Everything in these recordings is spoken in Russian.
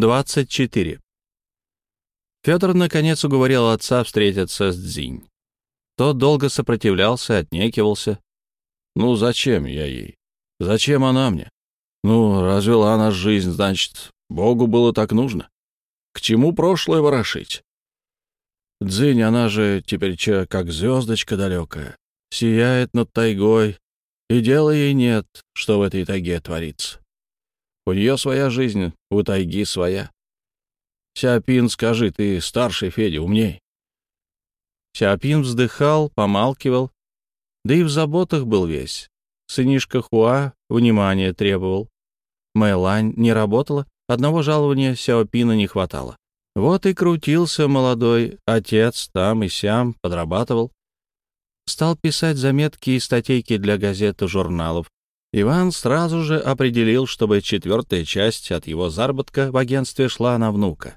24. Федор наконец уговорил отца встретиться с Дзинь. Тот долго сопротивлялся, отнекивался. «Ну, зачем я ей? Зачем она мне? Ну, развела она жизнь, значит, Богу было так нужно. К чему прошлое ворошить? Дзинь, она же теперь че, как звездочка далекая, сияет над тайгой, и дела ей нет, что в этой тайге творится. У нее своя жизнь, у тайги своя. Сяпин, скажи, ты старший, Федя, умней. Сяпин вздыхал, помалкивал, да и в заботах был весь. Сынишка Хуа внимания требовал. Мэлань не работала, одного жалования Сяопина не хватало. Вот и крутился молодой отец там и сям, подрабатывал. Стал писать заметки и статейки для газет и журналов. Иван сразу же определил, чтобы четвертая часть от его заработка в агентстве шла на внука.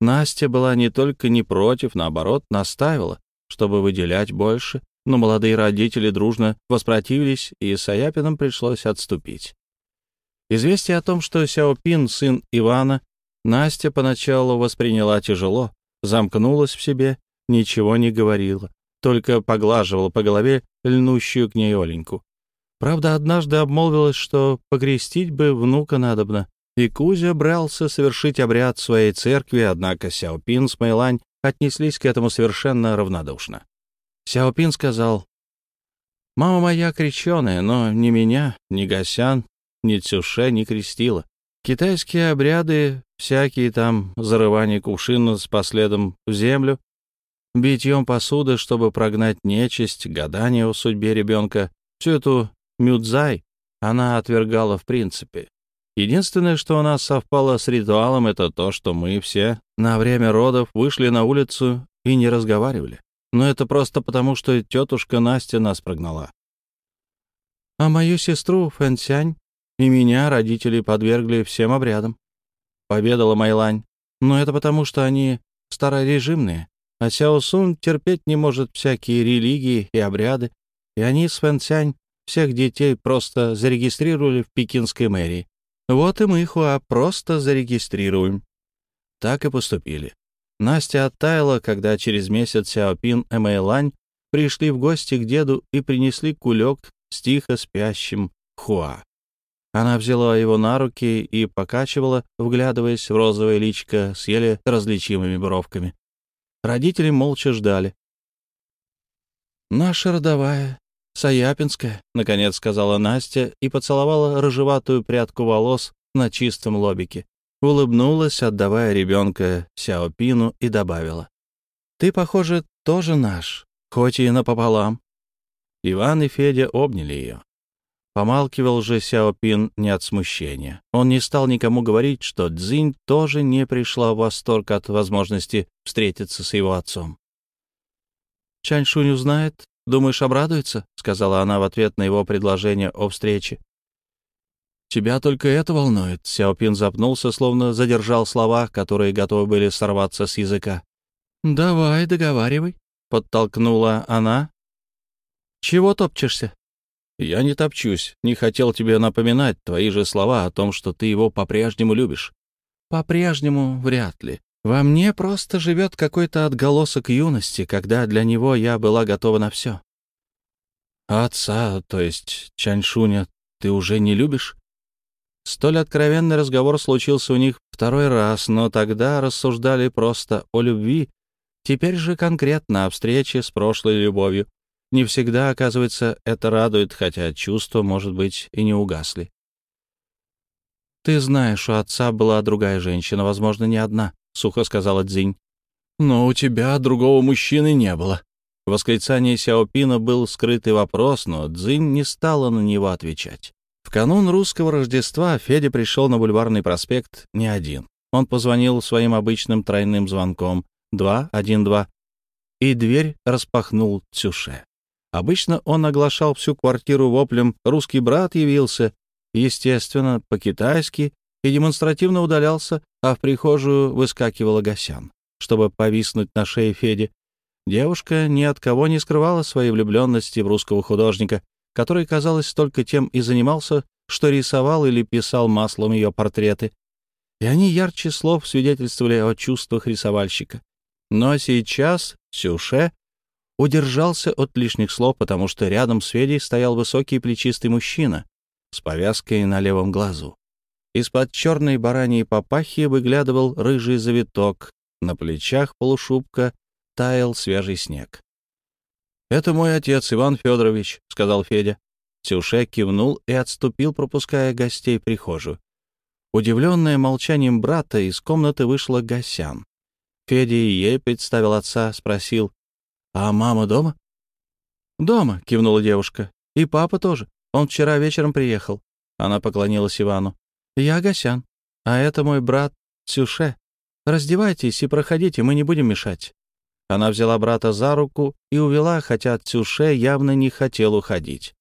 Настя была не только не против, наоборот, наставила, чтобы выделять больше, но молодые родители дружно воспротивились, и Саяпинам пришлось отступить. Известие о том, что Сяопин — сын Ивана, Настя поначалу восприняла тяжело, замкнулась в себе, ничего не говорила, только поглаживала по голове льнущую к ней Оленьку. Правда, однажды обмолвилась, что погрестить бы внука надобно, и Кузя брался совершить обряд своей церкви, однако Сяопин с Мэйлань отнеслись к этому совершенно равнодушно. Сяопин сказал, «Мама моя крещеная, но ни меня, ни Гасян, ни Цюше не крестила. Китайские обряды, всякие там зарывания кувшина с последом в землю, битьем посуды, чтобы прогнать нечисть, гадание о судьбе ребенка, всю эту Мюдзай она отвергала в принципе. Единственное, что у нас совпало с ритуалом, это то, что мы все на время родов вышли на улицу и не разговаривали. Но это просто потому, что тетушка Настя нас прогнала. А мою сестру Фэнсянь и меня родители подвергли всем обрядам. Победала Майлань. Но это потому, что они старорежимные, а Сяо Сун терпеть не может всякие религии и обряды, и они с Фэнсянь всех детей просто зарегистрировали в пекинской мэрии. Вот и мы, Хуа, просто зарегистрируем. Так и поступили. Настя оттаяла, когда через месяц Сяопин и Мэйлань пришли в гости к деду и принесли кулек с тихо спящим Хуа. Она взяла его на руки и покачивала, вглядываясь в розовое личико с еле различимыми бровками. Родители молча ждали. «Наша родовая «Саяпинская», — наконец сказала Настя и поцеловала рыжеватую прядку волос на чистом лобике. Улыбнулась, отдавая ребенка Сяопину, и добавила. «Ты, похоже, тоже наш, хоть и напополам». Иван и Федя обняли ее. Помалкивал же Сяопин не от смущения. Он не стал никому говорить, что Цзинь тоже не пришла в восторг от возможности встретиться с его отцом. «Чаньшунь узнает, Думаешь, обрадуется?» — сказала она в ответ на его предложение о встрече. «Тебя только это волнует», — Сяопин запнулся, словно задержал слова, которые готовы были сорваться с языка. «Давай, договаривай», — подтолкнула она. «Чего топчешься?» «Я не топчусь. Не хотел тебе напоминать твои же слова о том, что ты его по-прежнему любишь». «По-прежнему вряд ли. Во мне просто живет какой-то отголосок юности, когда для него я была готова на все. отца, то есть Чаньшуня, ты уже не любишь? Столь откровенный разговор случился у них второй раз, но тогда рассуждали просто о любви, теперь же конкретно о встрече с прошлой любовью. Не всегда, оказывается, это радует, хотя чувства, может быть, и не угасли. Ты знаешь, у отца была другая женщина, возможно, не одна. — сухо сказала Дзинь. «Но у тебя другого мужчины не было». В восклицании Сяопина был скрытый вопрос, но Дзинь не стала на него отвечать. В канун русского Рождества Федя пришел на бульварный проспект не один. Он позвонил своим обычным тройным звонком 212, и дверь распахнул Цюше. Обычно он оглашал всю квартиру воплем «Русский брат явился», естественно, по-китайски, и демонстративно удалялся, а в прихожую выскакивала Гасян, чтобы повиснуть на шее Феди. Девушка ни от кого не скрывала своей влюбленности в русского художника, который, казалось, только тем и занимался, что рисовал или писал маслом ее портреты. и они ярче слов свидетельствовали о чувствах рисовальщика. Но сейчас Сюше удержался от лишних слов, потому что рядом с Федей стоял высокий плечистый мужчина с повязкой на левом глазу. Из-под черной бараньей папахи выглядывал рыжий завиток, на плечах полушубка таял свежий снег. «Это мой отец, Иван Федорович», — сказал Федя. Сюше кивнул и отступил, пропуская гостей в прихожую. Удивленная молчанием брата, из комнаты вышла Гасян. Федя ей представил отца, спросил, «А мама дома?» «Дома», — кивнула девушка. «И папа тоже. Он вчера вечером приехал». Она поклонилась Ивану. «Я Гасян, а это мой брат Сюше. Раздевайтесь и проходите, мы не будем мешать». Она взяла брата за руку и увела, хотя Цюше явно не хотел уходить.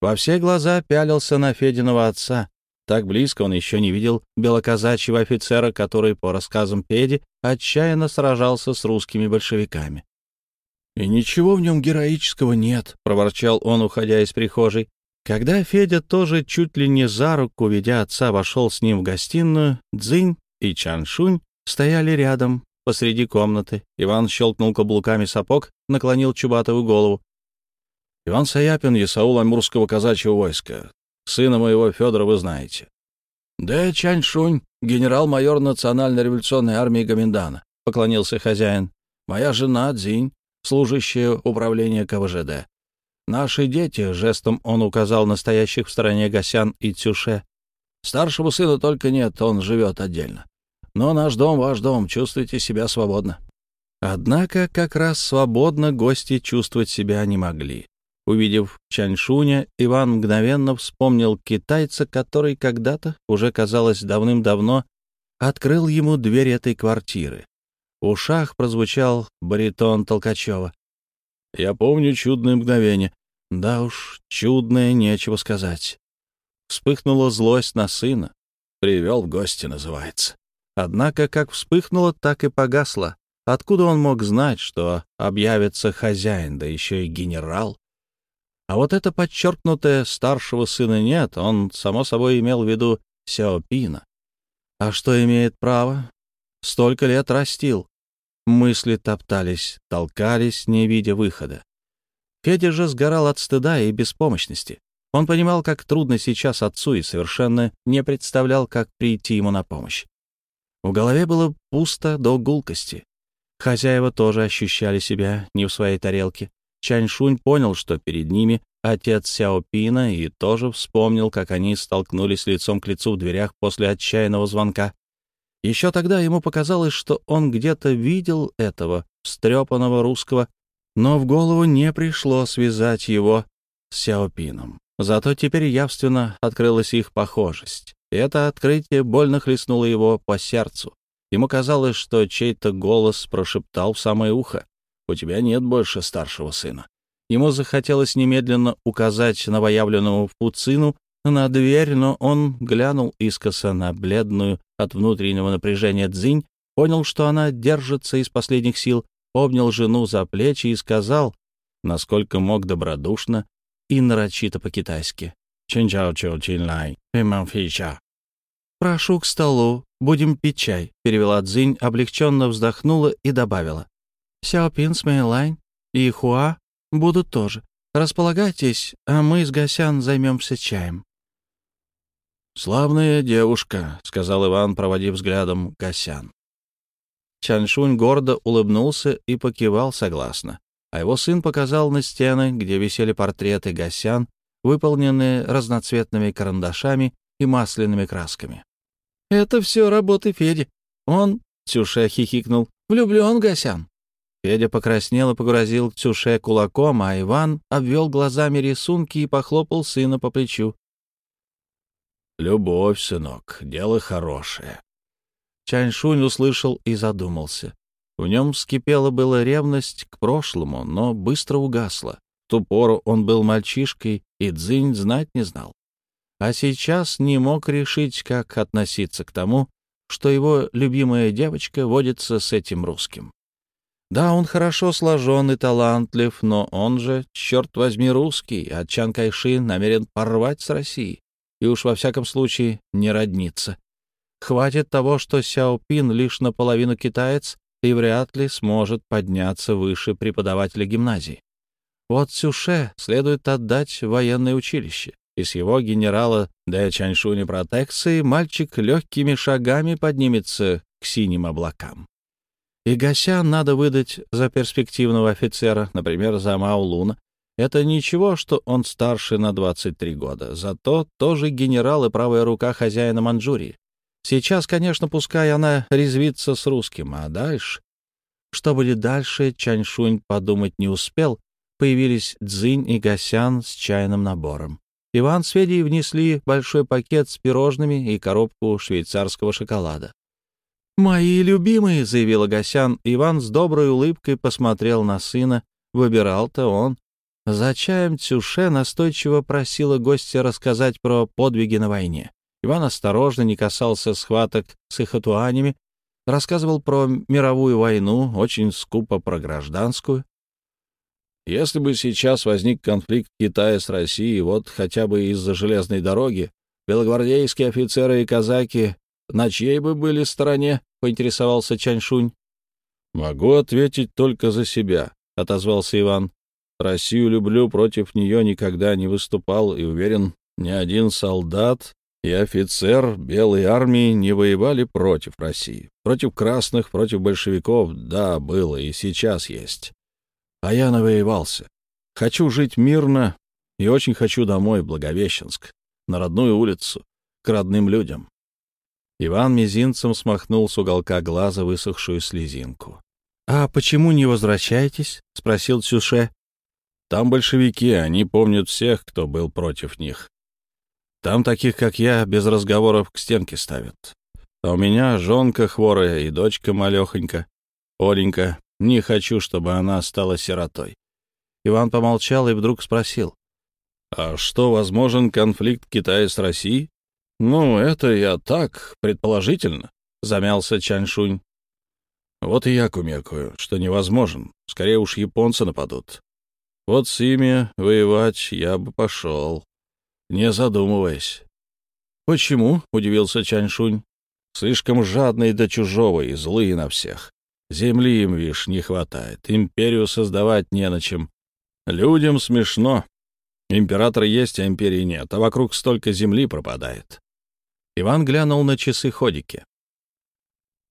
Во все глаза пялился на Фединого отца. Так близко он еще не видел белоказачьего офицера, который, по рассказам Феди, отчаянно сражался с русскими большевиками. «И ничего в нем героического нет», — проворчал он, уходя из прихожей. Когда Федя тоже чуть ли не за руку, ведя отца, вошел с ним в гостиную, Дзинь и Чаншунь стояли рядом, посреди комнаты. Иван щелкнул каблуками сапог, наклонил чубатовую голову. «Иван Саяпин, Ясаул Амурского казачьего войска. Сына моего Федора вы знаете». «Да, Чаншунь, генерал-майор Национальной революционной армии Гоминдана», — поклонился хозяин. «Моя жена Дзинь, служащая управления КВЖД. Наши дети, жестом он указал настоящих в стороне Гасян и Цюше. Старшего сына только нет, он живет отдельно. Но наш дом — ваш дом, чувствуйте себя свободно. Однако как раз свободно гости чувствовать себя не могли. Увидев Чаньшуня, Иван мгновенно вспомнил китайца, который когда-то, уже казалось давным-давно, открыл ему дверь этой квартиры. В ушах прозвучал баритон Толкачева. «Я помню чудное мгновение. Да уж, чудное, нечего сказать. Вспыхнула злость на сына. Привел в гости, называется. Однако как вспыхнула, так и погасла. Откуда он мог знать, что объявится хозяин, да еще и генерал? А вот это подчеркнутое старшего сына нет, он, само собой, имел в виду Сяопина. А что имеет право? Столько лет растил. Мысли топтались, толкались, не видя выхода. Федя же сгорал от стыда и беспомощности. Он понимал, как трудно сейчас отцу и совершенно не представлял, как прийти ему на помощь. В голове было пусто до гулкости. Хозяева тоже ощущали себя не в своей тарелке. Чаньшунь понял, что перед ними отец Сяопина, и тоже вспомнил, как они столкнулись лицом к лицу в дверях после отчаянного звонка. Еще тогда ему показалось, что он где-то видел этого встрепанного русского, но в голову не пришло связать его с Сяопином. Зато теперь явственно открылась их похожесть. Это открытие больно хлестнуло его по сердцу. Ему казалось, что чей-то голос прошептал в самое ухо. «У тебя нет больше старшего сына». Ему захотелось немедленно указать новоявленному Фуцину на дверь, но он глянул искоса на бледную от внутреннего напряжения Дзинь, понял, что она держится из последних сил, обнял жену за плечи и сказал, насколько мог добродушно и нарочито по-китайски. «Прошу к столу, будем пить чай», — перевела Цзинь, облегченно вздохнула и добавила. «Сяопин с Мэйлайн и Хуа будут тоже. Располагайтесь, а мы с Гасян займемся чаем». «Славная девушка», — сказал Иван, проводив взглядом Гасян. Чаншунь гордо улыбнулся и покивал согласно, а его сын показал на стены, где висели портреты Гасян, выполненные разноцветными карандашами и масляными красками. «Это все работы Феди. Он...» — Цюше хихикнул. «Влюблен Гасян». Федя покраснел и погрозил Цюше кулаком, а Иван обвел глазами рисунки и похлопал сына по плечу. «Любовь, сынок, дело хорошее». Чаньшунь услышал и задумался. В нем вскипела была ревность к прошлому, но быстро угасла. В ту пору он был мальчишкой, и Цзинь знать не знал. А сейчас не мог решить, как относиться к тому, что его любимая девочка водится с этим русским. Да, он хорошо сложен и талантлив, но он же, черт возьми, русский, а Чан Кайши намерен порвать с Россией и уж во всяком случае не родниться. Хватит того, что Сяопин лишь наполовину китаец и вряд ли сможет подняться выше преподавателя гимназии. Вот Цюше следует отдать военное училище, и с его генерала Дэ Чаньшуни протекции мальчик легкими шагами поднимется к синим облакам. И Гася надо выдать за перспективного офицера, например, за Мао Луна. Это ничего, что он старше на 23 года, зато тоже генерал и правая рука хозяина Манчжурии. Сейчас, конечно, пускай она резвится с русским, а дальше... Что будет дальше, Чаньшунь подумать не успел. Появились Цзинь и Гасян с чайным набором. Иван с Федей внесли большой пакет с пирожными и коробку швейцарского шоколада. «Мои любимые», — заявила Гасян. Иван с доброй улыбкой посмотрел на сына. Выбирал-то он. За чаем Цюше настойчиво просила гостя рассказать про подвиги на войне. Иван осторожно не касался схваток с ихатуанями, рассказывал про мировую войну, очень скупо про гражданскую. Если бы сейчас возник конфликт Китая с Россией, вот хотя бы из-за железной дороги, белогвардейские офицеры и казаки на чьей бы были стороне, — поинтересовался Чаньшунь. — Могу ответить только за себя, — отозвался Иван. Россию люблю, против нее никогда не выступал и уверен, ни один солдат и офицер Белой армии не воевали против России. Против красных, против большевиков, да, было и сейчас есть. А я навоевался. Хочу жить мирно и очень хочу домой, в Благовещенск, на родную улицу, к родным людям. Иван мизинцем смахнул с уголка глаза высохшую слезинку. «А почему не возвращаетесь?» — спросил Цюше. «Там большевики, они помнят всех, кто был против них. Там таких, как я, без разговоров к стенке ставят. А у меня жонка хворая и дочка малехонька. Оленька, не хочу, чтобы она стала сиротой. Иван помолчал и вдруг спросил. «А что, возможен конфликт Китая с Россией?» «Ну, это я так, предположительно», — замялся Чаншунь. «Вот и я кумекаю, что невозможен. Скорее уж японцы нападут. Вот с ими воевать я бы пошел не задумываясь. «Почему?» — удивился Чаньшунь. «Слишком жадные до чужого и злые на всех. Земли им, вишь, не хватает, империю создавать не на чем. Людям смешно. Император есть, а империи нет, а вокруг столько земли пропадает». Иван глянул на часы ходики.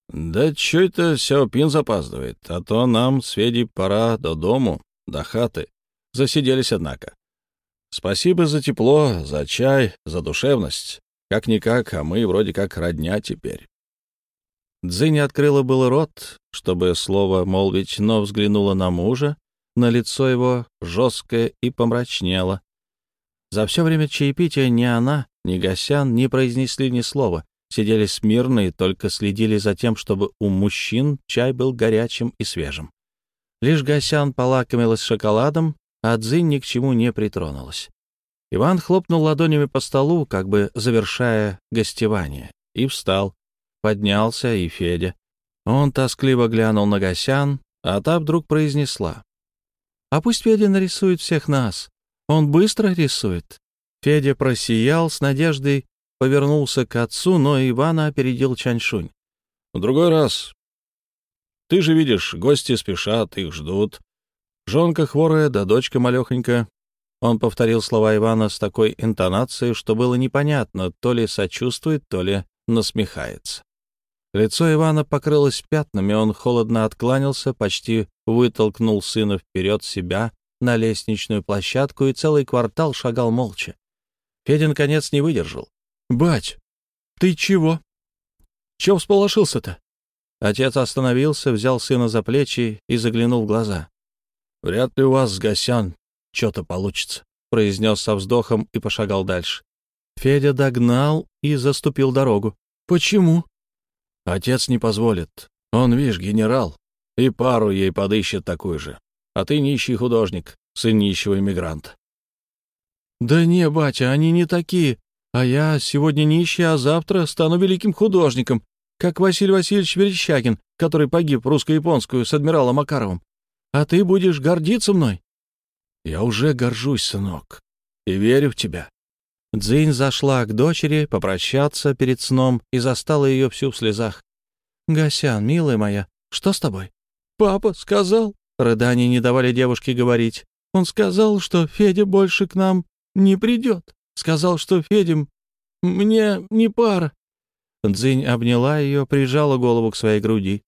«Да чё это Сяопин запаздывает? А то нам, Сведи, пора до дому, до хаты. Засиделись, однако. Спасибо за тепло, за чай, за душевность. Как-никак, а мы вроде как родня теперь. Дзинь открыла был рот, чтобы слово молвить, но взглянула на мужа, на лицо его жесткое и помрачнело. За все время чаепития ни она, ни Гасян не произнесли ни слова, сидели смирно и только следили за тем, чтобы у мужчин чай был горячим и свежим. Лишь Гасян полакомилась шоколадом, а Цзинь ни к чему не притронулась. Иван хлопнул ладонями по столу, как бы завершая гостевание, и встал. Поднялся и Федя. Он тоскливо глянул на Гасян, а та вдруг произнесла. «А пусть Федя нарисует всех нас. Он быстро рисует». Федя просиял с надеждой, повернулся к отцу, но Ивана опередил Чаньшунь. «В другой раз. Ты же видишь, гости спешат, их ждут. Жонка хворая, да дочка малехонька. Он повторил слова Ивана с такой интонацией, что было непонятно, то ли сочувствует, то ли насмехается. Лицо Ивана покрылось пятнами, он холодно откланялся, почти вытолкнул сына вперед себя на лестничную площадку и целый квартал шагал молча. Федя, наконец, не выдержал. «Бать, ты чего? Чего всполошился-то?» Отец остановился, взял сына за плечи и заглянул в глаза. «Вряд ли у вас с Гасян что-то получится», — произнес со вздохом и пошагал дальше. Федя догнал и заступил дорогу. «Почему?» «Отец не позволит. Он, видишь, генерал, и пару ей подыщет такую же. А ты нищий художник, сын нищего иммигранта». «Да не, батя, они не такие. А я сегодня нищий, а завтра стану великим художником, как Василий Васильевич Верещагин, который погиб русско-японскую с адмиралом Макаровым. А ты будешь гордиться мной? Я уже горжусь, сынок, и верю в тебя. Дзинь зашла к дочери попрощаться перед сном и застала ее всю в слезах. «Гасян, милая моя, что с тобой?» «Папа сказал...» Рыдания не давали девушке говорить. «Он сказал, что Федя больше к нам не придет. Сказал, что Федя мне не пара». Дзинь обняла ее, прижала голову к своей груди.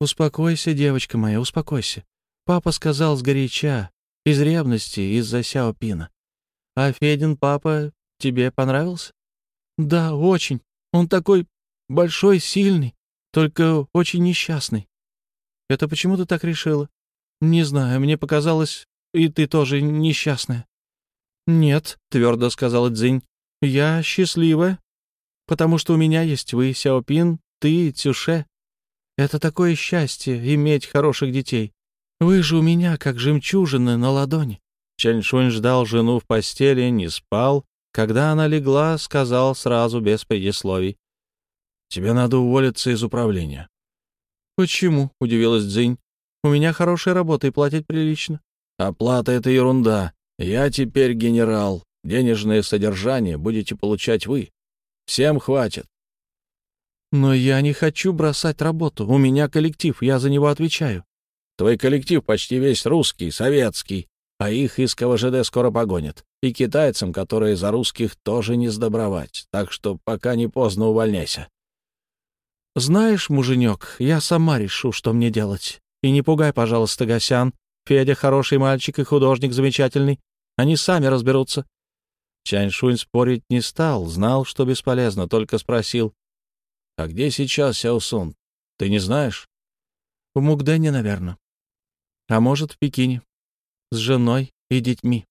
«Успокойся, девочка моя, успокойся. Папа сказал сгоряча, из ревности, из-за Сяопина. А Федин папа тебе понравился? Да, очень. Он такой большой, сильный, только очень несчастный. Это почему ты так решила? Не знаю, мне показалось, и ты тоже несчастная. Нет, твердо сказала Цзинь, я счастливая, потому что у меня есть вы, Сяопин, ты, Цюше. Это такое счастье — иметь хороших детей. Вы же у меня как жемчужины на ладони. Чаньшунь ждал жену в постели, не спал. Когда она легла, сказал сразу, без предисловий. «Тебе надо уволиться из управления». «Почему?» — удивилась Дзинь. «У меня хорошая работа и платить прилично». «Оплата — это ерунда. Я теперь генерал. Денежное содержание будете получать вы. Всем хватит». «Но я не хочу бросать работу. У меня коллектив, я за него отвечаю». «Твой коллектив почти весь русский, советский а их из КВЖД скоро погонят. И китайцам, которые за русских, тоже не сдобровать. Так что пока не поздно увольняйся. Знаешь, муженек, я сама решу, что мне делать. И не пугай, пожалуйста, Гасян. Федя хороший мальчик и художник замечательный. Они сами разберутся. Чаньшунь спорить не стал, знал, что бесполезно, только спросил. — А где сейчас Сяосун? Ты не знаешь? — В Мугдене, наверное. А может, в Пекине с женой и детьми.